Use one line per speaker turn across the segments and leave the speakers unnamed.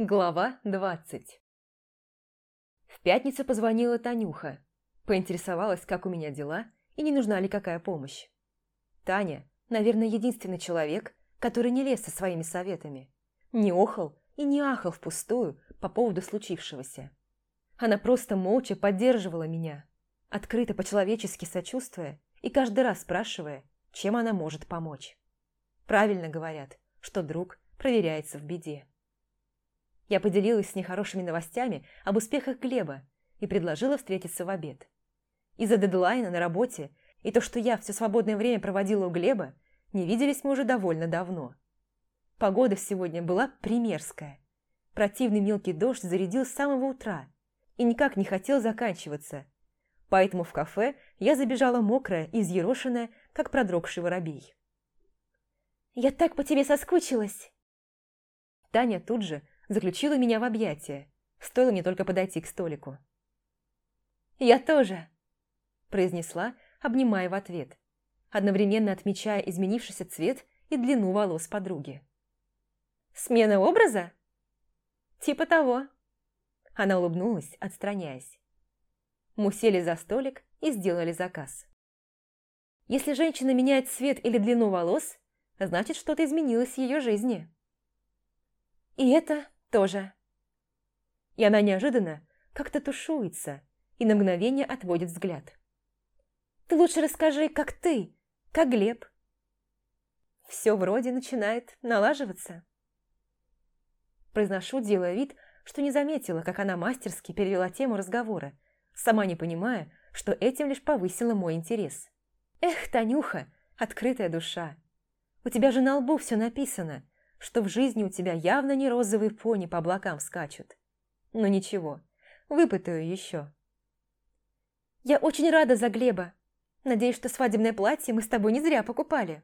Глава 20 В пятницу позвонила Танюха. Поинтересовалась, как у меня дела и не нужна ли какая помощь. Таня, наверное, единственный человек, который не лез со своими советами. Не охал и не ахал впустую по поводу случившегося. Она просто молча поддерживала меня, открыто по-человечески сочувствуя и каждый раз спрашивая, чем она может помочь. Правильно говорят, что друг проверяется в беде. Я поделилась с ней хорошими новостями об успехах Глеба и предложила встретиться в обед. Из-за дедлайна на работе и то, что я все свободное время проводила у Глеба, не виделись мы уже довольно давно. Погода сегодня была примерская. Противный мелкий дождь зарядил с самого утра и никак не хотел заканчиваться. Поэтому в кафе я забежала мокрая и взъерошенная, как продрогший воробей.
«Я так по тебе соскучилась!»
Таня тут же заключила меня в объятия. Стоило мне только подойти к столику.
«Я тоже», –
произнесла, обнимая в ответ, одновременно отмечая изменившийся цвет и длину волос подруги.
«Смена образа?»
«Типа того». Она улыбнулась, отстраняясь. Мы сели за столик и сделали заказ. Если женщина меняет цвет или длину волос, значит, что-то изменилось в ее жизни.
И это тоже.
И она неожиданно как-то тушуется и на мгновение отводит взгляд.
Ты лучше расскажи, как ты, как Глеб.
Все вроде начинает налаживаться. Произношу, делая вид, что не заметила, как она мастерски перевела тему разговора, сама не понимая, что этим лишь повысила мой интерес. Эх, Танюха, открытая душа. У тебя же на лбу все написано – что в жизни у тебя явно не розовые пони по облакам скачут. Но ничего, выпытаю еще.
Я очень рада за Глеба. Надеюсь, что свадебное платье мы с тобой не зря покупали.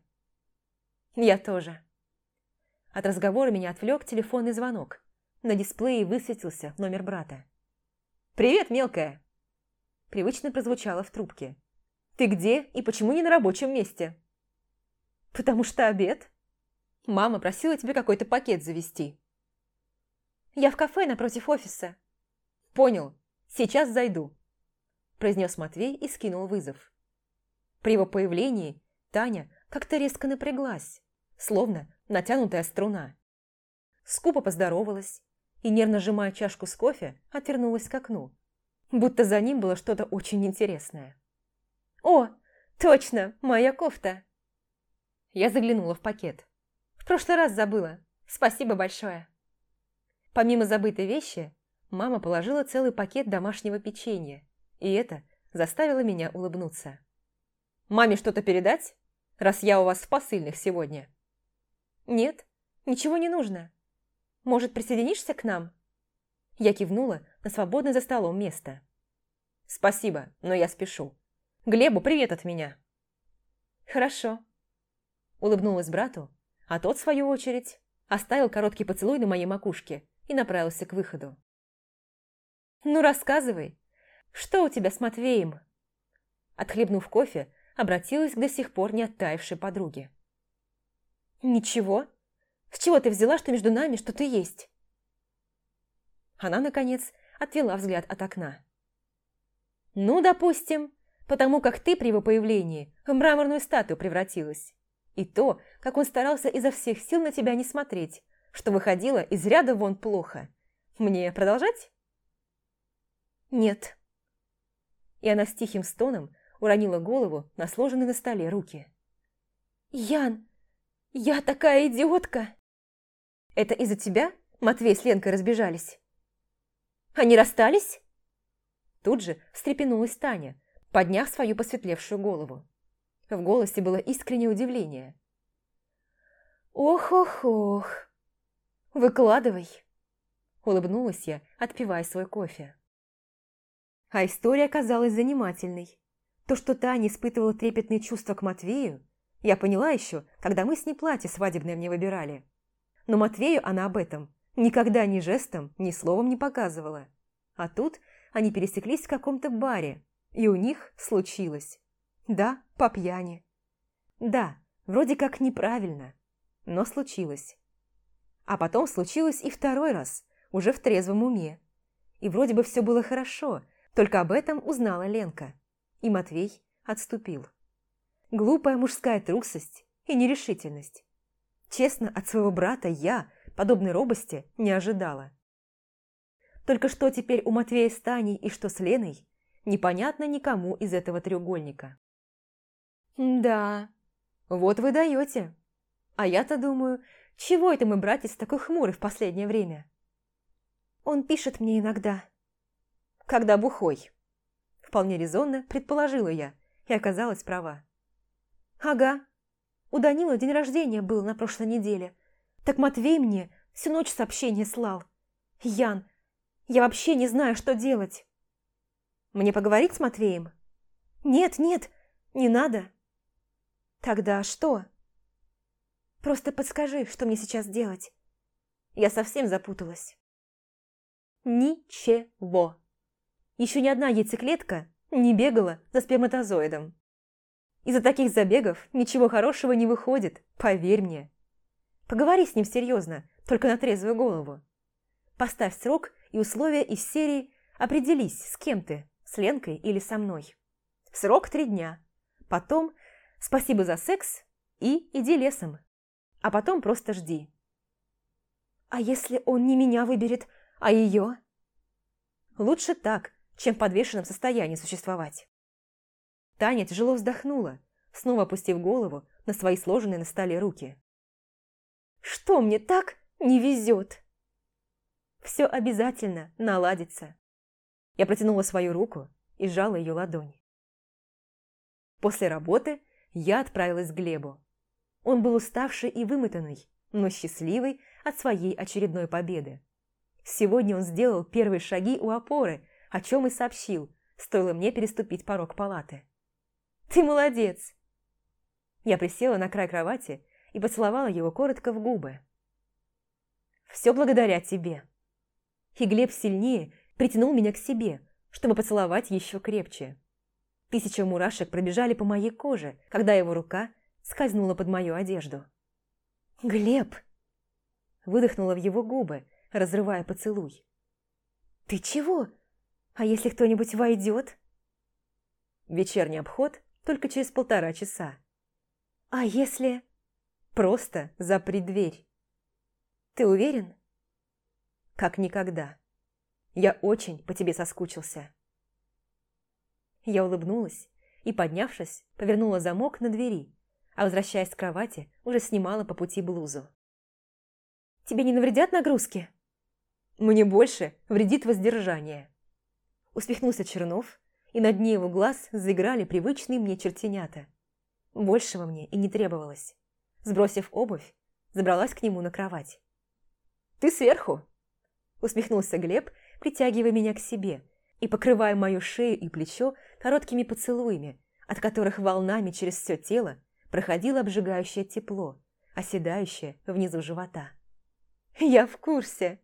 Я тоже. От разговора меня отвлек телефонный звонок. На дисплее высветился номер брата. «Привет, мелкая!» Привычно прозвучало в трубке. «Ты где и почему не на рабочем месте?» «Потому что обед», Мама просила тебе какой-то пакет завести.
Я в кафе напротив офиса.
Понял. Сейчас зайду. Произнес Матвей и скинул вызов. При его появлении Таня как-то резко напряглась, словно натянутая струна. Скупо поздоровалась и, нервно сжимая чашку с кофе, отвернулась к окну, будто за ним было что-то очень интересное.
«О, точно, моя кофта!»
Я заглянула в пакет.
Прошлый раз забыла. Спасибо большое.
Помимо забытой вещи, мама положила целый пакет домашнего печенья, и это заставило меня улыбнуться. «Маме что-то передать, раз я у вас в посыльных сегодня?»
«Нет, ничего не нужно. Может, присоединишься к нам?»
Я кивнула на свободное за столом место. «Спасибо, но я спешу. Глебу привет от меня!»
«Хорошо», –
улыбнулась брату а тот, в свою очередь, оставил короткий поцелуй на моей макушке и направился к выходу.
«Ну, рассказывай, что у тебя с Матвеем?»
Отхлебнув кофе, обратилась к до сих пор не оттаившей подруге.
«Ничего? С чего ты взяла, что между нами что-то есть?»
Она, наконец, отвела взгляд от окна. «Ну, допустим, потому как ты при его появлении в мраморную статую превратилась. И то, как он старался изо всех сил на тебя не смотреть, что выходило из ряда вон плохо. Мне продолжать?
Нет.
И она с тихим стоном уронила голову на сложенные на столе руки.
Ян, я такая идиотка!
Это из-за тебя Матвей с Ленкой разбежались?
Они расстались?
Тут же встрепенулась Таня, подняв свою посветлевшую голову. В голосе было искреннее удивление.
«Ох-ох-ох! Выкладывай!»
Улыбнулась я, отпивая свой кофе. А история оказалась занимательной. То, что Таня испытывала трепетные чувства к Матвею, я поняла еще, когда мы с ней платье свадебное мне выбирали. Но Матвею она об этом никогда ни жестом, ни словом не показывала. А тут они пересеклись в каком-то баре, и у них случилось. Да, по пьяни. Да, вроде как неправильно, но случилось. А потом случилось и второй раз, уже в трезвом уме. И вроде бы все было хорошо, только об этом узнала Ленка. И Матвей отступил. Глупая мужская трусость и нерешительность. Честно, от своего брата я подобной робости не ожидала. Только что теперь у Матвея с Таней и что с Леной, непонятно никому из этого треугольника. «Да, вот вы даете. А я-то думаю, чего это мы, братец, такой хмурый в последнее время?» «Он пишет мне иногда». «Когда бухой?» Вполне резонно предположила я и оказалась права. «Ага. У Данила день рождения был на прошлой неделе. Так Матвей мне всю ночь сообщение слал. Ян, я вообще не знаю, что делать». «Мне поговорить с Матвеем?» «Нет, нет, не надо». «Тогда что?» «Просто подскажи, что мне сейчас делать. Я совсем запуталась». Ничего. Еще ни одна яйцеклетка не бегала за сперматозоидом. Из-за таких забегов ничего хорошего не выходит, поверь мне. Поговори с ним серьезно, только на трезвую голову. Поставь срок и условия из серии «Определись, с кем ты, с Ленкой или со мной». Срок три дня. Потом «Спасибо за секс» и «Иди лесом». А потом просто жди. «А если он не меня выберет, а ее?» Лучше так, чем в подвешенном состоянии существовать. Таня тяжело вздохнула, снова опустив голову на свои сложенные на столе руки. «Что мне так не везет?» «Все обязательно наладится». Я протянула свою руку и сжала ее ладонь. После работы я отправилась к Глебу. Он был уставший и вымотанный, но счастливый от своей очередной победы. Сегодня он сделал первые шаги у опоры, о чем и сообщил, стоило мне переступить порог палаты. «Ты молодец!» Я присела на край кровати и поцеловала его коротко в губы. «Все благодаря тебе!» И Глеб сильнее притянул меня к себе, чтобы поцеловать еще крепче. Тысяча мурашек пробежали по моей коже, когда его рука скользнула под мою одежду. «Глеб!» Выдохнула в его губы, разрывая поцелуй. «Ты чего? А если кто-нибудь войдет?» Вечерний обход только через полтора часа. «А если...» «Просто запри дверь». «Ты уверен?» «Как никогда. Я очень по тебе соскучился». Я улыбнулась и, поднявшись, повернула замок на двери, а, возвращаясь к кровати, уже снимала по пути блузу. «Тебе не навредят нагрузки?» Мне больше вредит воздержание. Усмехнулся Чернов, и на дне его глаз заиграли привычные мне чертенята. Большего мне и не требовалось. Сбросив обувь, забралась к нему на кровать. «Ты сверху?» Усмехнулся Глеб, притягивая меня к себе и покрывая мою шею и плечо короткими поцелуями, от которых волнами через все тело проходило обжигающее тепло, оседающее внизу живота. «Я в курсе!»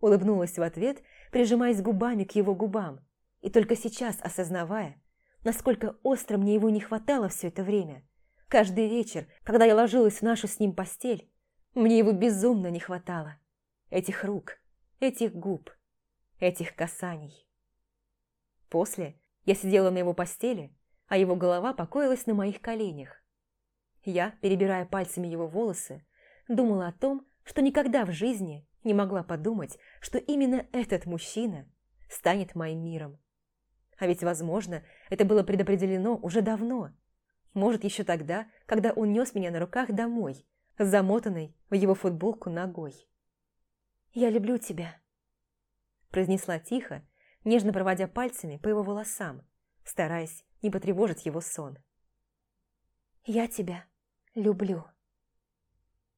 Улыбнулась в ответ, прижимаясь губами к его губам, и только сейчас осознавая, насколько остро мне его не хватало все это время. Каждый вечер, когда я ложилась в нашу с ним постель, мне его безумно не хватало. Этих рук, этих губ, этих касаний. После я сидела на его постели, а его голова покоилась на моих коленях. Я, перебирая пальцами его волосы, думала о том, что никогда в жизни не могла подумать, что именно этот мужчина станет моим миром. А ведь, возможно, это было предопределено уже давно. Может, еще тогда, когда он нес меня на руках домой, замотанной в его футболку ногой. «Я люблю тебя», – произнесла тихо, нежно проводя пальцами по его волосам, стараясь не потревожить его сон. «Я тебя люблю».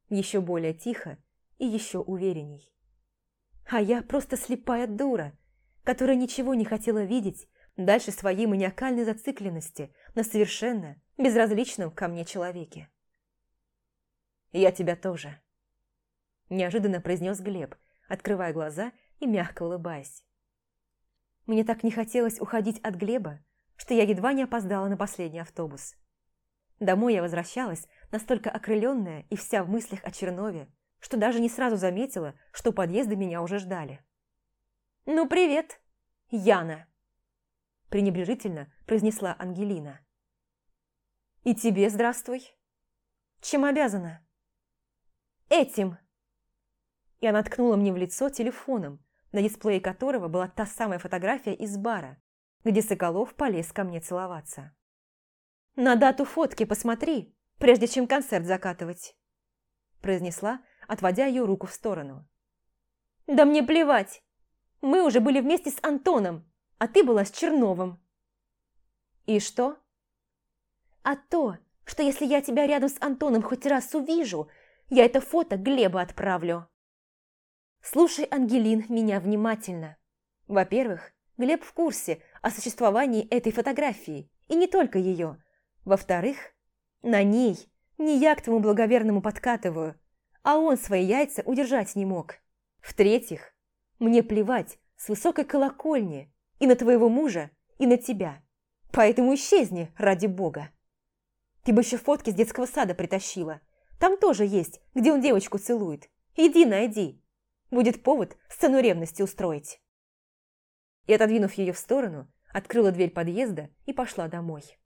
Еще более тихо и еще уверенней. А я просто слепая дура, которая ничего не хотела видеть дальше своей маниакальной зацикленности на совершенно безразличном ко мне человеке. «Я тебя тоже», – неожиданно произнес Глеб, открывая глаза и мягко улыбаясь. Мне так не хотелось уходить от Глеба, что я едва не опоздала на последний автобус. Домой я возвращалась настолько окрыленная и вся в мыслях о Чернове, что даже не сразу заметила, что у подъезда меня уже ждали.
«Ну, привет, Яна!»
пренебрежительно произнесла Ангелина. «И тебе здравствуй. Чем обязана?»
«Этим!»
И она ткнула мне в лицо телефоном, на дисплее которого была та самая фотография из бара, где Соколов полез ко мне целоваться.
«На дату фотки посмотри, прежде чем концерт закатывать», произнесла, отводя ее руку в сторону. «Да мне плевать! Мы уже были вместе с Антоном, а ты была с Черновым».
«И что?»
«А то, что если я тебя рядом с Антоном хоть раз увижу, я это фото Глеба отправлю». Слушай, Ангелин, меня внимательно. Во-первых, Глеб в курсе о существовании этой фотографии, и не только ее. Во-вторых, на ней не я к твоему благоверному подкатываю, а он свои яйца удержать не мог. В-третьих, мне плевать с высокой колокольни и на твоего мужа, и на тебя. Поэтому исчезни, ради бога. Ты бы еще фотки с детского сада притащила. Там тоже есть, где он девочку целует. Иди найди. Будет повод сцену ревности устроить.
И, отодвинув ее в сторону, открыла дверь подъезда и пошла домой.